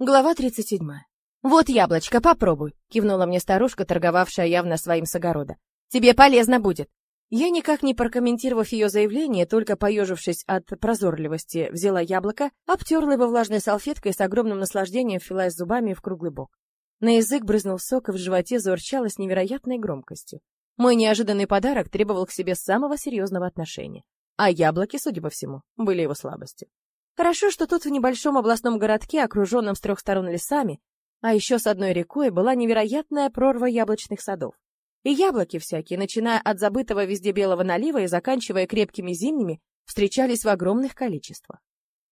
Глава 37. «Вот яблочко, попробуй», — кивнула мне старушка, торговавшая явно своим с огорода. «Тебе полезно будет». Я, никак не прокомментировав ее заявление, только поежившись от прозорливости, взяла яблоко, обтерла его влажной салфеткой и с огромным наслаждением впилась зубами в круглый бок. На язык брызнул сок, и в животе заурчало с невероятной громкостью. Мой неожиданный подарок требовал к себе самого серьезного отношения. А яблоки, судя по всему, были его слабостью. Хорошо, что тут в небольшом областном городке, окруженном с трех сторон лесами, а еще с одной рекой, была невероятная прорва яблочных садов. И яблоки всякие, начиная от забытого везде белого налива и заканчивая крепкими зимними, встречались в огромных количествах.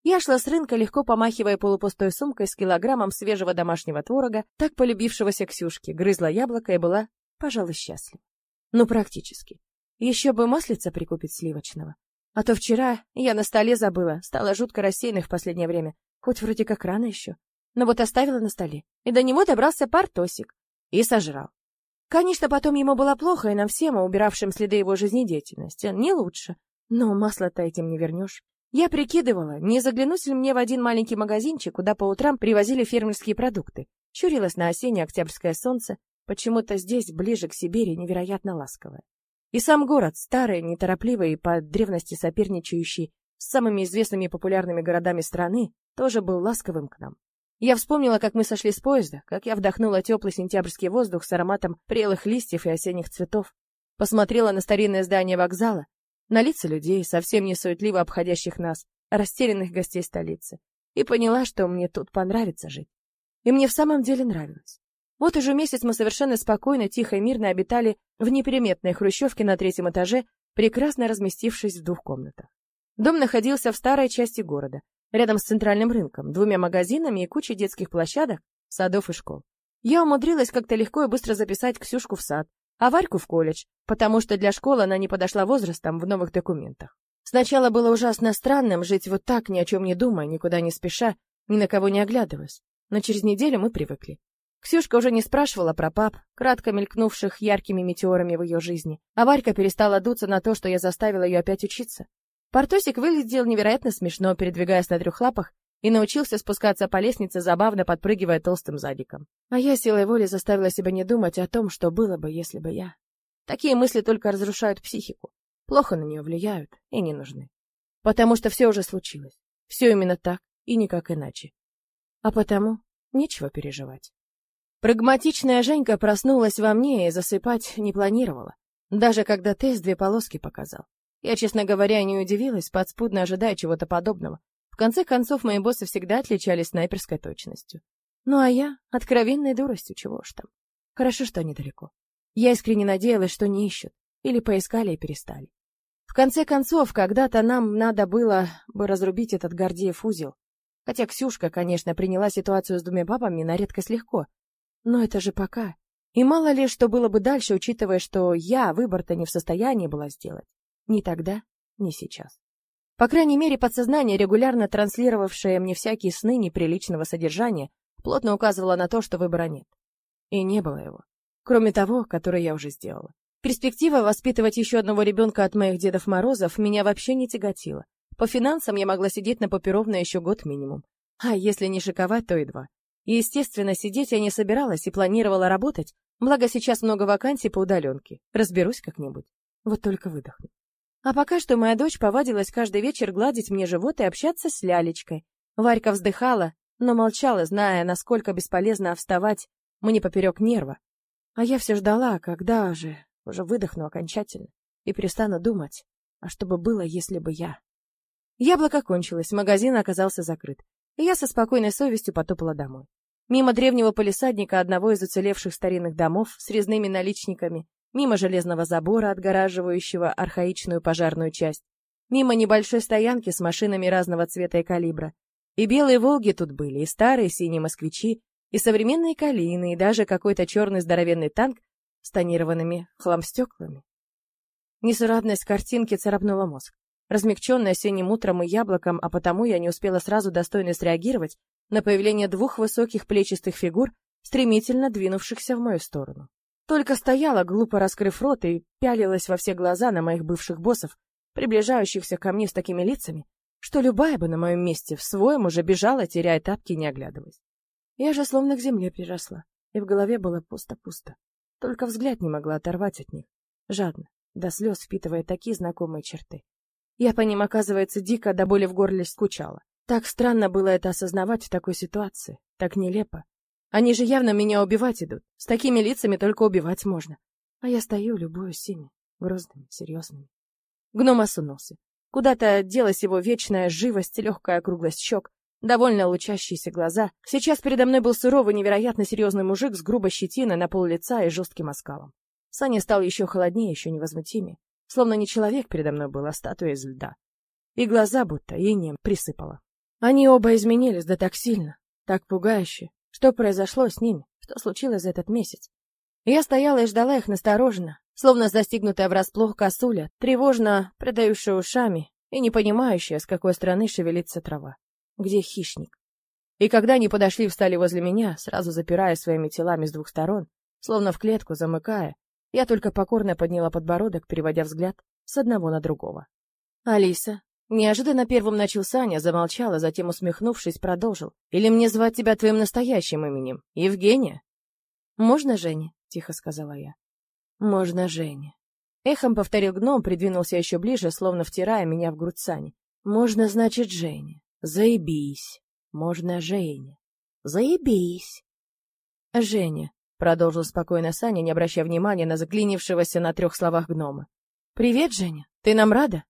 Я шла с рынка, легко помахивая полупустой сумкой с килограммом свежего домашнего творога, так полюбившегося Ксюшке, грызла яблоко и была, пожалуй, счастлива. Ну, практически. Еще бы маслица прикупить сливочного. А то вчера я на столе забыла, стала жутко рассеянной в последнее время, хоть вроде как рано еще. Но вот оставила на столе, и до него добрался партосик. И сожрал. Конечно, потом ему было плохо, и нам всем, убиравшим следы его жизнедеятельности, не лучше. Но масло-то этим не вернешь. Я прикидывала, не заглянуть ли мне в один маленький магазинчик, куда по утрам привозили фермерские продукты. Чурилось на осеннее октябрьское солнце, почему-то здесь, ближе к Сибири, невероятно ласковое. И сам город, старый, неторопливый и по древности соперничающий с самыми известными популярными городами страны, тоже был ласковым к нам. Я вспомнила, как мы сошли с поезда, как я вдохнула теплый сентябрьский воздух с ароматом прелых листьев и осенних цветов, посмотрела на старинное здание вокзала, на лица людей, совсем не суетливо обходящих нас, растерянных гостей столицы, и поняла, что мне тут понравится жить. И мне в самом деле нравилось. Вот уже месяц мы совершенно спокойно, тихо и мирно обитали в неприметной хрущевке на третьем этаже, прекрасно разместившись в двух комнатах. Дом находился в старой части города, рядом с центральным рынком, двумя магазинами и кучей детских площадок, садов и школ. Я умудрилась как-то легко и быстро записать Ксюшку в сад, а Варьку в колледж, потому что для школы она не подошла возрастом в новых документах. Сначала было ужасно странным жить вот так, ни о чем не думая, никуда не спеша, ни на кого не оглядываясь, но через неделю мы привыкли. Ксюшка уже не спрашивала про пап, кратко мелькнувших яркими метеорами в ее жизни, а Варька перестала дуться на то, что я заставила ее опять учиться. Портосик выглядел невероятно смешно, передвигаясь на трех лапах, и научился спускаться по лестнице, забавно подпрыгивая толстым задиком. А я силой воли заставила себя не думать о том, что было бы, если бы я. Такие мысли только разрушают психику, плохо на нее влияют и не нужны. Потому что все уже случилось. Все именно так и никак иначе. А потому нечего переживать. Прагматичная Женька проснулась во мне и засыпать не планировала. Даже когда тест две полоски показал. Я, честно говоря, не удивилась, подспудно ожидая чего-то подобного. В конце концов, мои боссы всегда отличались снайперской точностью. Ну а я — откровенной дуростью, чего уж там. Хорошо, что они далеко. Я искренне надеялась, что не ищут. Или поискали и перестали. В конце концов, когда-то нам надо было бы разрубить этот Гордеев узел. Хотя Ксюшка, конечно, приняла ситуацию с двумя бабами на редкость легко, но это же пока. И мало ли, что было бы дальше, учитывая, что я выбор-то не в состоянии была сделать. Ни тогда, ни сейчас. По крайней мере, подсознание, регулярно транслировавшее мне всякие сны неприличного содержания, плотно указывало на то, что выбора нет. И не было его. Кроме того, который я уже сделала. Перспектива воспитывать еще одного ребенка от моих Дедов Морозов меня вообще не тяготила. По финансам я могла сидеть на попировной еще год минимум. А если не шиковать, то и два. Естественно, сидеть я не собиралась и планировала работать, благо сейчас много вакансий по удаленке. Разберусь как-нибудь. Вот только выдохну. А пока что моя дочь повадилась каждый вечер гладить мне живот и общаться с лялечкой. Варька вздыхала, но молчала, зная, насколько бесполезно вставать мне поперек нерва. А я все ждала, когда же уже выдохну окончательно и перестану думать, а что бы было, если бы я... Яблоко кончилось, магазин оказался закрыт, и я со спокойной совестью потопала домой. Мимо древнего полисадника одного из уцелевших старинных домов с резными наличниками, мимо железного забора, отгораживающего архаичную пожарную часть, мимо небольшой стоянки с машинами разного цвета и калибра. И белые «Волги» тут были, и старые синие «Москвичи», и современные «Калины», и даже какой-то черный здоровенный танк с тонированными хламстеклами. Несурадность картинки царапнула мозг. Размягченная осенним утром и яблоком, а потому я не успела сразу достойно среагировать, на появление двух высоких плечистых фигур, стремительно двинувшихся в мою сторону. Только стояла, глупо раскрыв рот, и пялилась во все глаза на моих бывших боссов, приближающихся ко мне с такими лицами, что любая бы на моем месте в своем уже бежала, теряя тапки, не оглядываясь. Я же словно к земле приросла, и в голове было пусто-пусто. Только взгляд не могла оторвать от них. Жадно, до слез впитывая такие знакомые черты. Я по ним, оказывается, дико до боли в горле скучала. Так странно было это осознавать в такой ситуации, так нелепо. Они же явно меня убивать идут. С такими лицами только убивать можно. А я стою, любуюсь ими, грозными, серьезными. Гном осунулся. Куда-то делась его вечная живость, легкая округлость щек, довольно лучащиеся глаза. Сейчас передо мной был суровый, невероятно серьезный мужик с грубой щетиной на пол лица и жестким оскалом. Саня стал еще холоднее, еще невозмутимее. Словно не человек передо мной был, а статуя из льда. И глаза будто инеем присыпало. Они оба изменились, да так сильно, так пугающе. Что произошло с ними? Что случилось за этот месяц? Я стояла и ждала их настороженно, словно застигнутая врасплох косуля, тревожно придающая ушами и не понимающая, с какой стороны шевелится трава. Где хищник? И когда они подошли и встали возле меня, сразу запирая своими телами с двух сторон, словно в клетку замыкая, я только покорно подняла подбородок, переводя взгляд с одного на другого. «Алиса». Неожиданно первым начал Саня, замолчал, а затем, усмехнувшись, продолжил. «Или мне звать тебя твоим настоящим именем? Евгения?» «Можно Женя?» — тихо сказала я. «Можно Женя». Эхом повторил гном, придвинулся еще ближе, словно втирая меня в грудь Сани. «Можно, значит, Женя. Заебись. Можно Женя. Заебись». «Женя», — продолжил спокойно Саня, не обращая внимания на заклинившегося на трех словах гнома. «Привет, Женя. Ты нам рада?»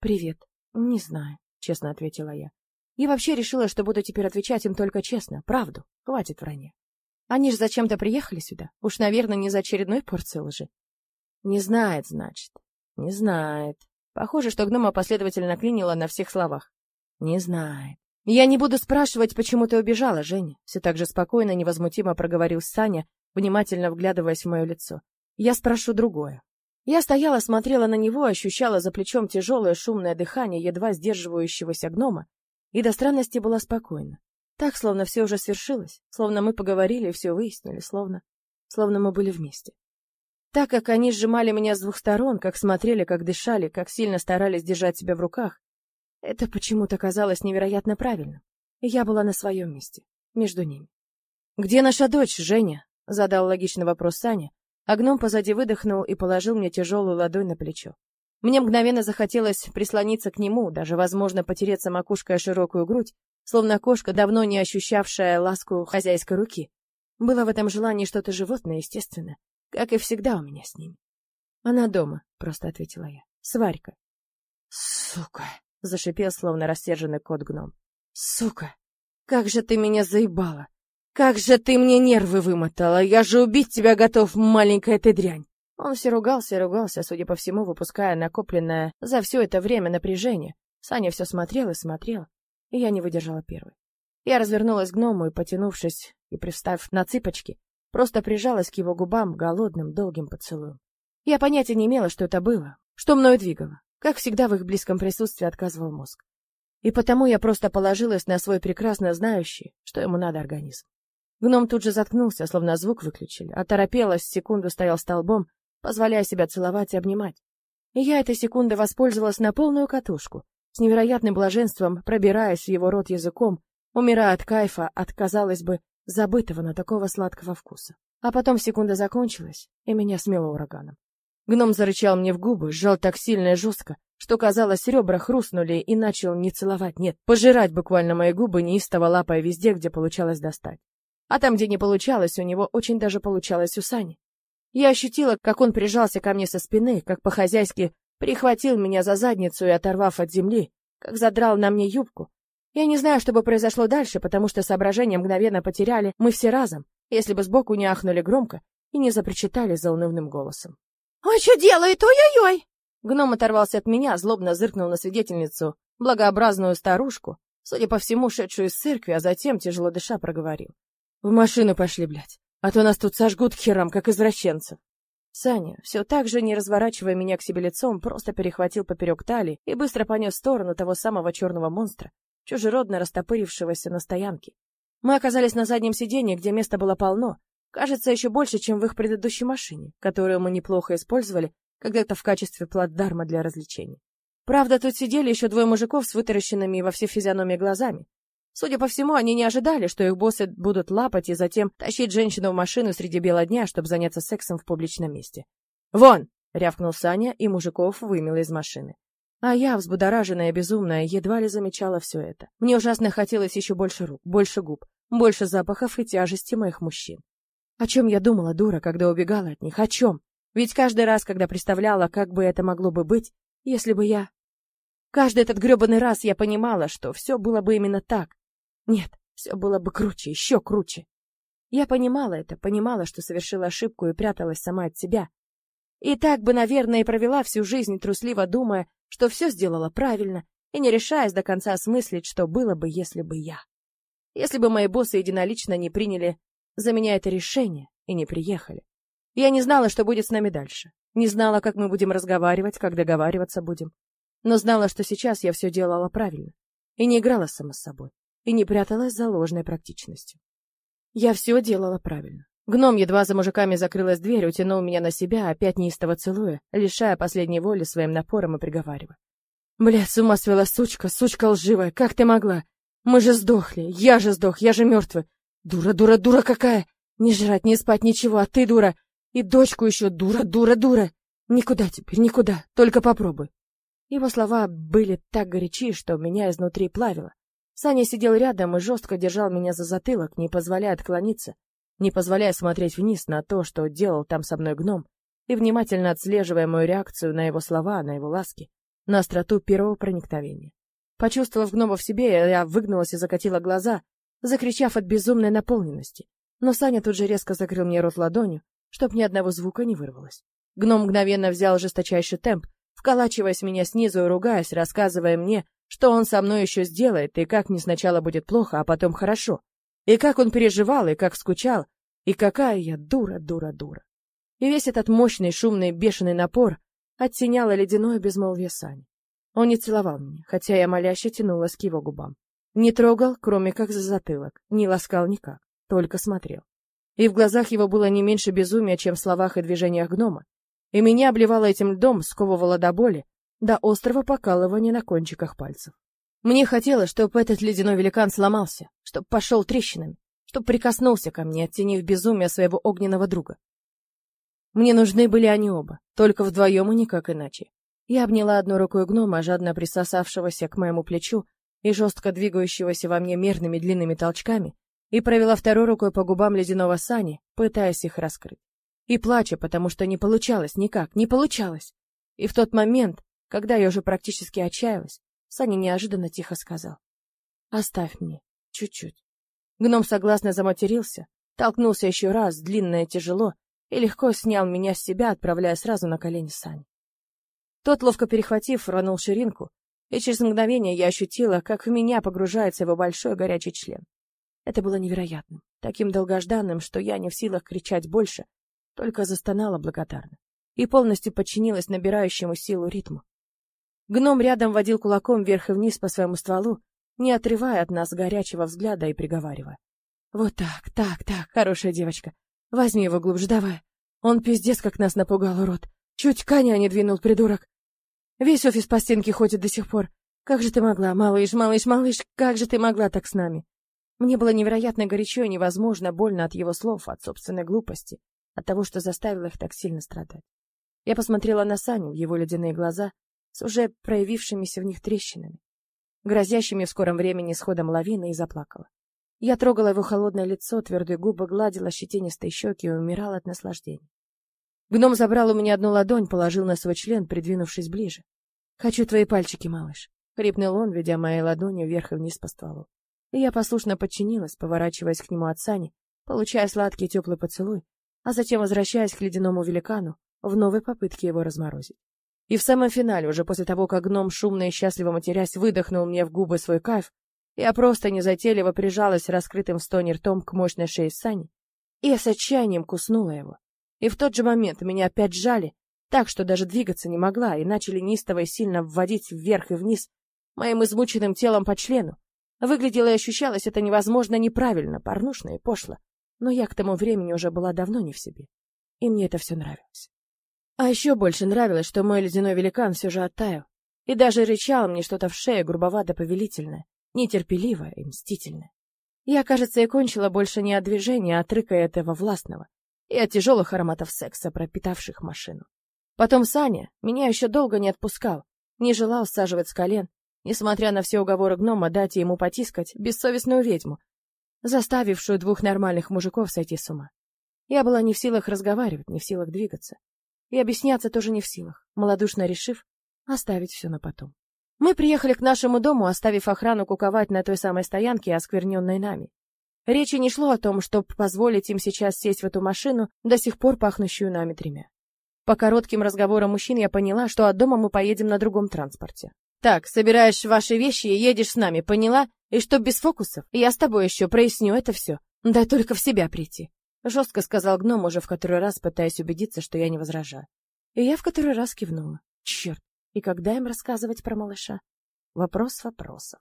«Привет. Не знаю», — честно ответила я. И вообще решила, что буду теперь отвечать им только честно, правду. Хватит вранья. Они же зачем-то приехали сюда. Уж, наверное, не за очередной порцией лжи. Не знает, значит. Не знает. Похоже, что гнома последовательно клинила на всех словах. Не знает. Я не буду спрашивать, почему ты убежала, Женя. Все так же спокойно, невозмутимо проговорил Саня, внимательно вглядываясь в мое лицо. Я спрошу другое. Я стояла, смотрела на него, ощущала за плечом тяжелое шумное дыхание едва сдерживающегося гнома, и до странности была спокойна. Так, словно все уже свершилось, словно мы поговорили и все выяснили, словно... словно мы были вместе. Так как они сжимали меня с двух сторон, как смотрели, как дышали, как сильно старались держать себя в руках, это почему-то казалось невероятно правильным. Я была на своем месте, между ними. «Где наша дочь, Женя?» — задал логичный вопрос Саня, а гном позади выдохнул и положил мне тяжелую ладонь на плечо. Мне мгновенно захотелось прислониться к нему, даже, возможно, потереться макушкой о широкую грудь, словно кошка, давно не ощущавшая ласку хозяйской руки. Было в этом желании что-то животное, естественно, как и всегда у меня с ним. «Она дома», — просто ответила я. «Сварька». «Сука!» — зашипел, словно рассерженный кот-гном. «Сука! Как же ты меня заебала! Как же ты мне нервы вымотала! Я же убить тебя готов, маленькая ты дрянь!» Он все ругался и ругался, судя по всему, выпуская накопленное за все это время напряжение. Саня все смотрел и смотрел, и я не выдержала первой. Я развернулась к гному и, потянувшись и пристав на цыпочки, просто прижалась к его губам голодным, долгим поцелуем. Я понятия не имела, что это было, что мною двигало. Как всегда, в их близком присутствии отказывал мозг. И потому я просто положилась на свой прекрасно знающий, что ему надо организм. Гном тут же заткнулся, словно звук выключили, оторопелась, секунду стоял столбом, позволяя себя целовать и обнимать. И я этой секундой воспользовалась на полную катушку, с невероятным блаженством пробираясь в его рот языком, умирая от кайфа, от, казалось бы, забытого, но такого сладкого вкуса. А потом секунда закончилась, и меня смело ураганом. Гном зарычал мне в губы, сжал так сильно и жестко, что, казалось, ребра хрустнули и начал не целовать, нет, пожирать буквально мои губы, неистово лапая везде, где получалось достать. А там, где не получалось, у него очень даже получалось у Сани. Я ощутила, как он прижался ко мне со спины, как по-хозяйски Прихватил меня за задницу и, оторвав от земли, как задрал на мне юбку. Я не знаю, что бы произошло дальше, потому что соображения мгновенно потеряли мы все разом, если бы сбоку не ахнули громко и не запричитали заунывным голосом. «Ой, что делает? Ой-ой-ой!» Гном оторвался от меня, злобно зыркнул на свидетельницу, благообразную старушку, судя по всему, шедшую из церкви, а затем, тяжело дыша, проговорил. «В машину пошли, блядь, а то нас тут сожгут к херам, как извращенцев». Саня, все так же не разворачивая меня к себе лицом, просто перехватил поперек талии и быстро понес в сторону того самого черного монстра, чужеродно растопырившегося на стоянке. Мы оказались на заднем сиденье, где места было полно, кажется, еще больше, чем в их предыдущей машине, которую мы неплохо использовали когда-то в качестве плацдарма для развлечений. Правда, тут сидели еще двое мужиков с вытаращенными во все физиономии глазами. Судя по всему, они не ожидали, что их боссы будут лапать и затем тащить женщину в машину среди бела дня, чтобы заняться сексом в публичном месте. «Вон!» — рявкнул Саня, и мужиков вымел из машины. А я, взбудораженная, безумная, едва ли замечала все это. Мне ужасно хотелось еще больше рук, больше губ, больше запахов и тяжести моих мужчин. О чем я думала, дура, когда убегала от них? О чем? Ведь каждый раз, когда представляла, как бы это могло бы быть, если бы я... Каждый этот гребаный раз я понимала, что все было бы именно так. Нет, все было бы круче, еще круче. Я понимала это, понимала, что совершила ошибку и пряталась сама от себя. И так бы, наверное, и провела всю жизнь, трусливо думая, что все сделала правильно, и не решаясь до конца осмыслить, что было бы, если бы я. Если бы мои боссы единолично не приняли за меня это решение и не приехали. Я не знала, что будет с нами дальше. Не знала, как мы будем разговаривать, как договариваться будем. Но знала, что сейчас я все делала правильно. И не играла сама с собой. И не пряталась за ложной практичностью. Я все делала правильно. Гном едва за мужиками закрылась дверь, утянул меня на себя, опять неистово целуя, лишая последней воли своим напором и приговаривая. Бля, с ума свела сучка, сучка лживая, как ты могла? Мы же сдохли, я же сдох, я же мертвый. Дура, дура, дура какая! Не жрать, не спать, ничего, а ты дура. И дочку еще дура, дура, дура. Никуда теперь, никуда, только попробуй. Его слова были так горячи, что меня изнутри плавило. Саня сидел рядом и жестко держал меня за затылок, не позволяя отклониться, не позволяя смотреть вниз на то, что делал там со мной гном, и внимательно отслеживая мою реакцию на его слова, на его ласки, на остроту первого проникновения. Почувствовав гнома в себе, я выгнулась и закатила глаза, закричав от безумной наполненности. Но Саня тут же резко закрыл мне рот ладонью, чтоб ни одного звука не вырвалось. Гном мгновенно взял жесточайший темп, вколачиваясь меня снизу и ругаясь, рассказывая мне, что он со мной еще сделает, и как мне сначала будет плохо, а потом хорошо. И как он переживал, и как скучал, и какая я дура, дура, дура. И весь этот мощный, шумный, бешеный напор оттеняла ледяное безмолвие Сани. Он не целовал меня, хотя я моляще тянулась к его губам. Не трогал, кроме как за затылок, не ласкал никак, только смотрел. И в глазах его было не меньше безумия, чем в словах и движениях гнома. И меня обливало этим льдом, сковывало до боли, до острого покалывания на кончиках пальцев. Мне хотелось, чтобы этот ледяной великан сломался, чтобы пошел трещинами, чтобы прикоснулся ко мне, оттенив безумие своего огненного друга. Мне нужны были они оба, только вдвоем и никак иначе. Я обняла одной рукой гнома, жадно присосавшегося к моему плечу и жестко двигающегося во мне мерными длинными толчками, и провела второй рукой по губам ледяного сани, пытаясь их раскрыть. И плача, потому что не получалось никак, не получалось. И в тот момент, когда я уже практически отчаялась, Саня неожиданно тихо сказал. «Оставь мне. Чуть-чуть». Гном согласно заматерился, толкнулся еще раз, длинно и тяжело, и легко снял меня с себя, отправляя сразу на колени Сани. Тот, ловко перехватив, рванул ширинку, и через мгновение я ощутила, как в меня погружается его большой горячий член. Это было невероятным, таким долгожданным, что я не в силах кричать больше, только застонала благодарно и полностью подчинилась набирающему силу ритму. Гном рядом водил кулаком вверх и вниз по своему стволу, не отрывая от нас горячего взгляда и приговаривая. «Вот так, так, так, хорошая девочка. Возьми его глубже, давай. Он пиздец как нас напугал, урод. Чуть коня не двинул, придурок. Весь офис по стенке ходит до сих пор. Как же ты могла, малыш, малыш, малыш, как же ты могла так с нами?» Мне было невероятно горячо и невозможно больно от его слов, от собственной глупости, от того, что заставило их так сильно страдать. Я посмотрела на Саню в его ледяные глаза, с уже проявившимися в них трещинами, грозящими в скором времени сходом лавины, и заплакала. Я трогала его холодное лицо, твердые губы, гладила щетинистые щеки и умирала от наслаждения. Гном забрал у меня одну ладонь, положил на свой член, придвинувшись ближе. «Хочу твои пальчики, малыш», — хрипнул он, ведя моей ладонью вверх и вниз по стволу. И я послушно подчинилась, поворачиваясь к нему от сани, получая сладкий теплый поцелуй, а затем возвращаясь к ледяному великану в новой попытке его разморозить. И в самом финале, уже после того, как гном, шумно и счастливо матерясь, выдохнул мне в губы свой кайф, я просто незатейливо прижалась раскрытым в стоне ртом к мощной шее Сани и с отчаянием куснула его. И в тот же момент меня опять сжали, так что даже двигаться не могла, и начали неистово и сильно вводить вверх и вниз моим измученным телом по члену. Выглядело и ощущалось это невозможно неправильно, порнушно и пошло, но я к тому времени уже была давно не в себе, и мне это все нравилось. А еще больше нравилось, что мой ледяной великан все же оттаял. И даже рычал мне что-то в шею грубовато-повелительное, нетерпеливая и мстительная. Я, кажется, и кончила больше не от движения, а от рыка этого властного и от тяжелых ароматов секса, пропитавших машину. Потом Саня меня еще долго не отпускал, не желал саживать с колен, несмотря на все уговоры гнома дать ему потискать бессовестную ведьму, заставившую двух нормальных мужиков сойти с ума. Я была не в силах разговаривать, не в силах двигаться. И объясняться тоже не в силах, малодушно решив оставить все на потом. Мы приехали к нашему дому, оставив охрану куковать на той самой стоянке, оскверненной нами. Речи не шло о том, чтобы позволить им сейчас сесть в эту машину, до сих пор пахнущую нами тремя. По коротким разговорам мужчин я поняла, что от дома мы поедем на другом транспорте. Так, собираешь ваши вещи и едешь с нами, поняла? И что без фокусов? Я с тобой еще проясню это все. Дай только в себя прийти. Жестко сказал гном, уже в который раз пытаясь убедиться, что я не возражаю. И я в который раз кивнула. Черт, и когда им рассказывать про малыша? Вопрос вопросов.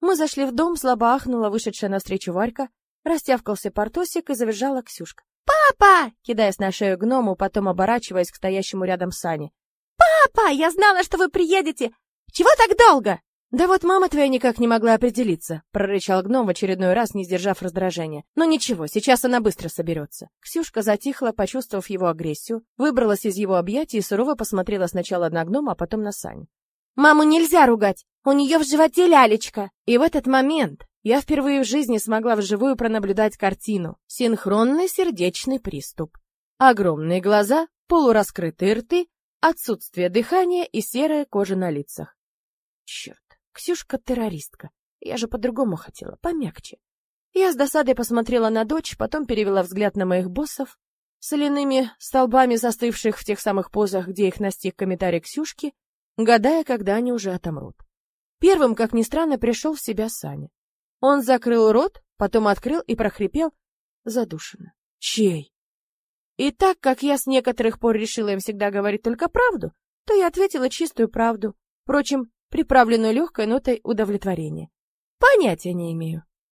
Мы зашли в дом, слабо ахнула вышедшая навстречу Варька, растявкался Портосик и завизжала Ксюшка. «Папа!» — кидаясь на шею гному, потом оборачиваясь к стоящему рядом Сане. «Папа, я знала, что вы приедете! Чего так долго?» «Да вот мама твоя никак не могла определиться», — прорычал гном в очередной раз, не сдержав раздражения. «Но ничего, сейчас она быстро соберется». Ксюшка затихла, почувствовав его агрессию, выбралась из его объятий и сурово посмотрела сначала на гнома, а потом на Саню. «Маму нельзя ругать! У нее в животе лялечка!» И в этот момент я впервые в жизни смогла вживую пронаблюдать картину. Синхронный сердечный приступ. Огромные глаза, полураскрытые рты, отсутствие дыхания и серая кожа на лицах. Черт. Ксюшка террористка. Я же по-другому хотела, помягче. Я с досадой посмотрела на дочь, потом перевела взгляд на моих боссов, соляными столбами застывших в тех самых позах, где их настиг комментарий Ксюшки, гадая, когда они уже отомрут. Первым, как ни странно, пришел в себя Саня. Он закрыл рот, потом открыл и прохрипел задушенно. Чей? И так как я с некоторых пор решила им всегда говорить только правду, то я ответила чистую правду. Впрочем, приправленную легкой нотой удовлетворения. Понятия не имею.